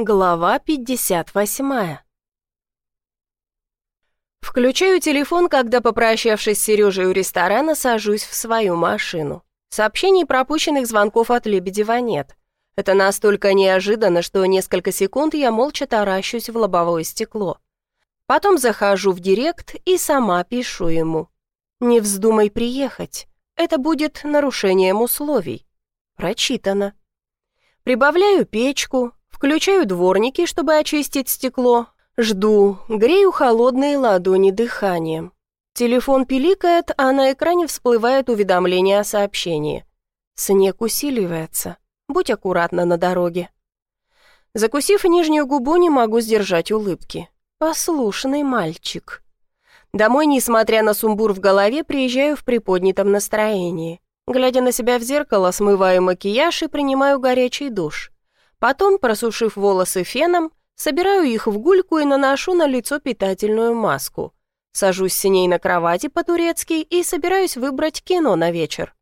Глава 58 Включаю телефон, когда, попрощавшись с Сережей у ресторана, сажусь в свою машину. Сообщений пропущенных звонков от Лебедева нет. Это настолько неожиданно, что несколько секунд я молча таращусь в лобовое стекло. Потом захожу в директ и сама пишу ему. «Не вздумай приехать. Это будет нарушением условий». Прочитано. Прибавляю печку, включаю дворники, чтобы очистить стекло. Жду, грею холодные ладони дыханием. Телефон пиликает, а на экране всплывает уведомление о сообщении. Снег усиливается. Будь аккуратна на дороге. Закусив нижнюю губу, не могу сдержать улыбки. Послушный мальчик. Домой, несмотря на сумбур в голове, приезжаю в приподнятом настроении. Глядя на себя в зеркало, смываю макияж и принимаю горячий душ. Потом, просушив волосы феном, собираю их в гульку и наношу на лицо питательную маску. Сажусь с ней на кровати по-турецки и собираюсь выбрать кино на вечер.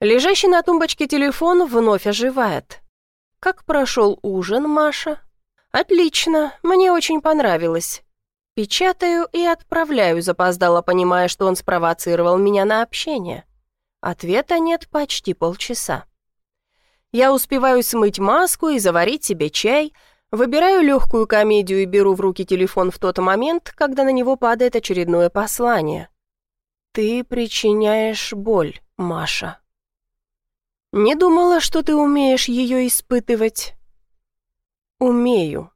Лежащий на тумбочке телефон вновь оживает. «Как прошел ужин, Маша?» «Отлично, мне очень понравилось». Печатаю и отправляю, запоздало, понимая, что он спровоцировал меня на общение. Ответа нет почти полчаса. Я успеваю смыть маску и заварить себе чай, выбираю легкую комедию и беру в руки телефон в тот момент, когда на него падает очередное послание. «Ты причиняешь боль, Маша». Не думала, что ты умеешь ее испытывать. Умею.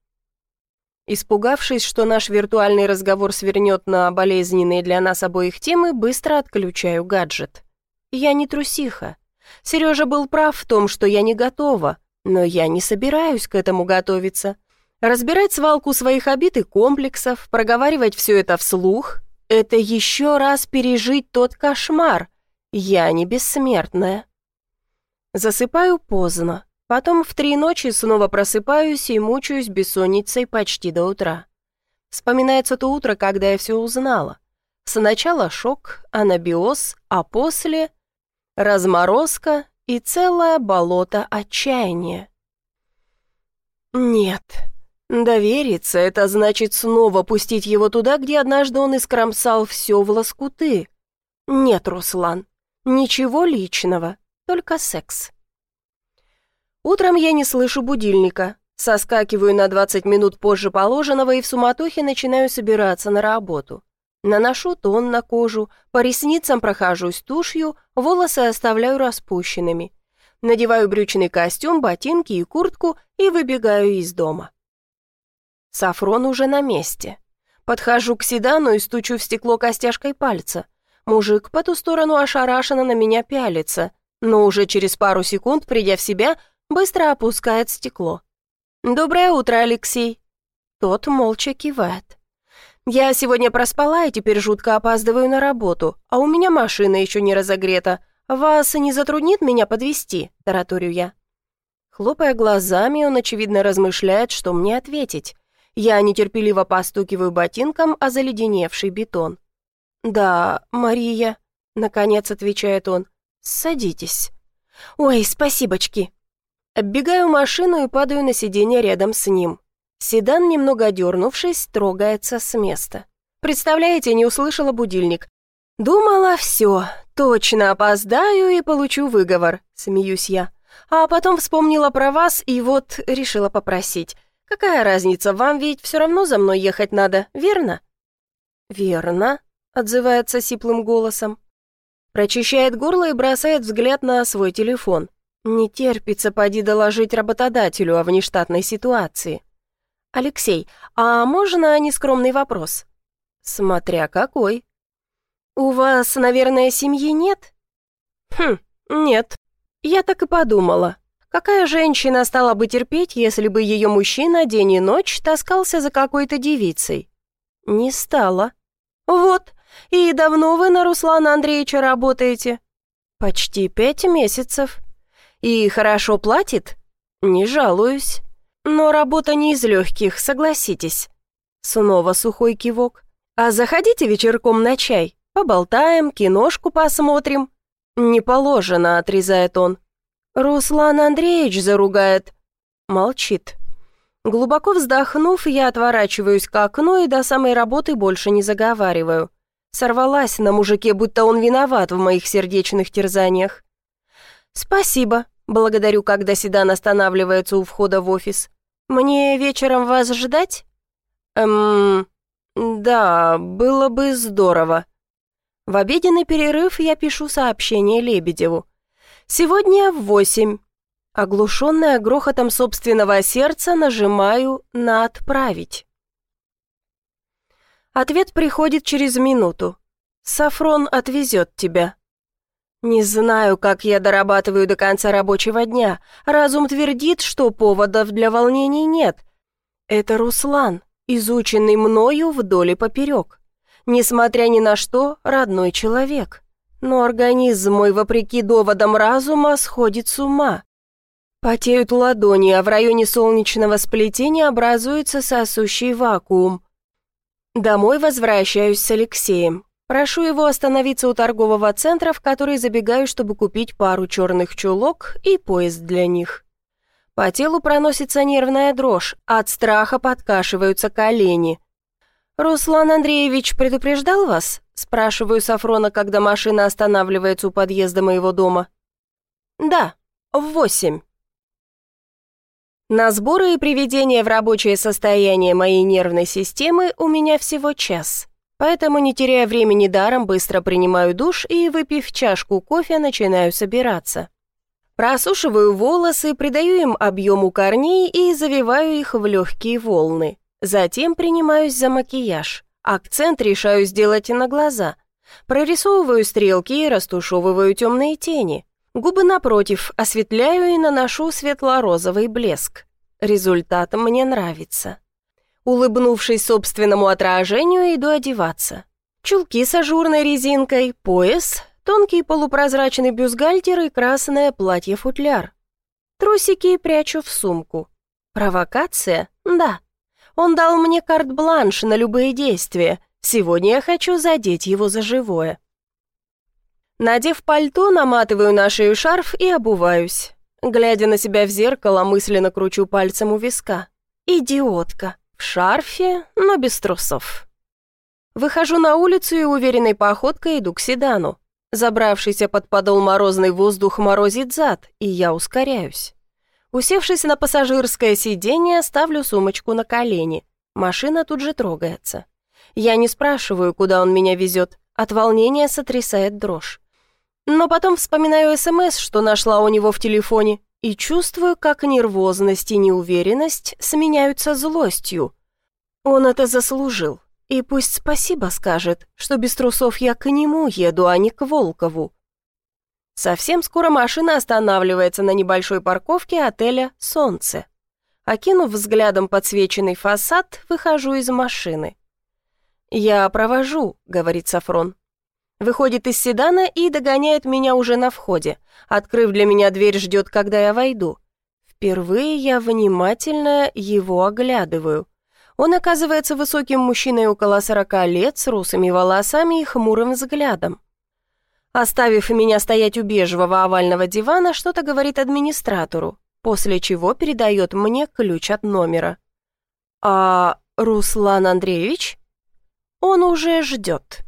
Испугавшись, что наш виртуальный разговор свернет на болезненные для нас обоих темы, быстро отключаю гаджет. Я не трусиха. Сережа был прав в том, что я не готова, но я не собираюсь к этому готовиться. Разбирать свалку своих обид и комплексов, проговаривать все это вслух — это еще раз пережить тот кошмар. Я не бессмертная. Засыпаю поздно. Потом в три ночи снова просыпаюсь и мучаюсь бессонницей почти до утра. Вспоминается то утро, когда я все узнала. Сначала шок, анабиоз, а после — разморозка и целое болото отчаяния. Нет, довериться — это значит снова пустить его туда, где однажды он искромсал все в лоскуты. Нет, Руслан, ничего личного, только секс. Утром я не слышу будильника. Соскакиваю на 20 минут позже положенного и в суматохе начинаю собираться на работу. Наношу тон на кожу, по ресницам прохожусь тушью, волосы оставляю распущенными. Надеваю брючный костюм, ботинки и куртку и выбегаю из дома. Сафрон уже на месте. Подхожу к седану и стучу в стекло костяшкой пальца. Мужик по ту сторону ошарашенно на меня пялится но уже через пару секунд, придя в себя, быстро опускает стекло. «Доброе утро, Алексей!» Тот молча кивает. «Я сегодня проспала и теперь жутко опаздываю на работу, а у меня машина еще не разогрета. Вас не затруднит меня подвести? тараторю я. Хлопая глазами, он, очевидно, размышляет, что мне ответить. Я нетерпеливо постукиваю ботинком о заледеневший бетон. «Да, Мария», — наконец отвечает он, «Садитесь». «Ой, спасибочки». Оббегаю машину и падаю на сиденье рядом с ним. Седан, немного дернувшись, трогается с места. Представляете, не услышала будильник. Думала, все, точно опоздаю и получу выговор, смеюсь я. А потом вспомнила про вас и вот решила попросить. Какая разница, вам ведь все равно за мной ехать надо, верно? Верно, отзывается сиплым голосом. Прочищает горло и бросает взгляд на свой телефон. Не терпится поди доложить работодателю о внештатной ситуации. «Алексей, а можно нескромный вопрос?» «Смотря какой». «У вас, наверное, семьи нет?» «Хм, нет. Я так и подумала. Какая женщина стала бы терпеть, если бы ее мужчина день и ночь таскался за какой-то девицей?» «Не стала». «Вот, и давно вы на Руслана Андреевича работаете?» «Почти пять месяцев». «И хорошо платит?» «Не жалуюсь. Но работа не из легких, согласитесь». Снова сухой кивок. «А заходите вечерком на чай. Поболтаем, киношку посмотрим». «Не положено», — отрезает он. «Руслан Андреевич заругает». Молчит. Глубоко вздохнув, я отворачиваюсь к окну и до самой работы больше не заговариваю. Сорвалась на мужике, будто он виноват в моих сердечных терзаниях. «Спасибо», — благодарю, когда седан останавливается у входа в офис. «Мне вечером вас ждать?» «Эм... Да, было бы здорово». В обеденный перерыв я пишу сообщение Лебедеву. «Сегодня в восемь. Оглушенная грохотом собственного сердца, нажимаю на «Отправить». Ответ приходит через минуту. «Сафрон отвезет тебя». Не знаю, как я дорабатываю до конца рабочего дня. Разум твердит, что поводов для волнений нет. Это Руслан, изученный мною вдоль и поперек. Несмотря ни на что, родной человек. Но организм мой, вопреки доводам разума, сходит с ума. Потеют ладони, а в районе солнечного сплетения образуется сосущий вакуум. Домой возвращаюсь с Алексеем. Прошу его остановиться у торгового центра, в который забегаю, чтобы купить пару черных чулок и пояс для них. По телу проносится нервная дрожь, от страха подкашиваются колени. «Руслан Андреевич предупреждал вас?» Спрашиваю Сафрона, когда машина останавливается у подъезда моего дома. «Да, в восемь». На сборы и приведение в рабочее состояние моей нервной системы у меня всего час. Поэтому, не теряя времени даром, быстро принимаю душ и, выпив чашку кофе, начинаю собираться. Просушиваю волосы, придаю им объем у корней и завиваю их в легкие волны. Затем принимаюсь за макияж. Акцент решаю сделать на глаза. Прорисовываю стрелки и растушевываю темные тени. Губы напротив осветляю и наношу светло-розовый блеск. Результат мне нравится. Улыбнувшись собственному отражению, иду одеваться. Чулки с ажурной резинкой, пояс, тонкий полупрозрачный бюстгальтер и красное платье-футляр. Трусики прячу в сумку. Провокация? Да. Он дал мне карт-бланш на любые действия. Сегодня я хочу задеть его за живое. Надев пальто, наматываю на шею шарф и обуваюсь. Глядя на себя в зеркало, мысленно кручу пальцем у виска. Идиотка. В шарфе, но без трусов. Выхожу на улицу и уверенной походкой иду к седану. Забравшийся под подол морозный воздух морозит зад, и я ускоряюсь. Усевшись на пассажирское сиденье, ставлю сумочку на колени. Машина тут же трогается. Я не спрашиваю, куда он меня везет. От волнения сотрясает дрожь. Но потом вспоминаю СМС, что нашла у него в телефоне, и чувствую, как нервозность и неуверенность сменяются злостью. Он это заслужил, и пусть спасибо скажет, что без трусов я к нему еду, а не к Волкову. Совсем скоро машина останавливается на небольшой парковке отеля «Солнце». Окинув взглядом подсвеченный фасад, выхожу из машины. «Я провожу», — говорит Сафрон. Выходит из седана и догоняет меня уже на входе. Открыв для меня дверь, ждет, когда я войду. Впервые я внимательно его оглядываю. Он оказывается высоким мужчиной около сорока лет, с русыми волосами и хмурым взглядом. Оставив меня стоять у бежевого овального дивана, что-то говорит администратору, после чего передает мне ключ от номера. «А Руслан Андреевич?» «Он уже ждет».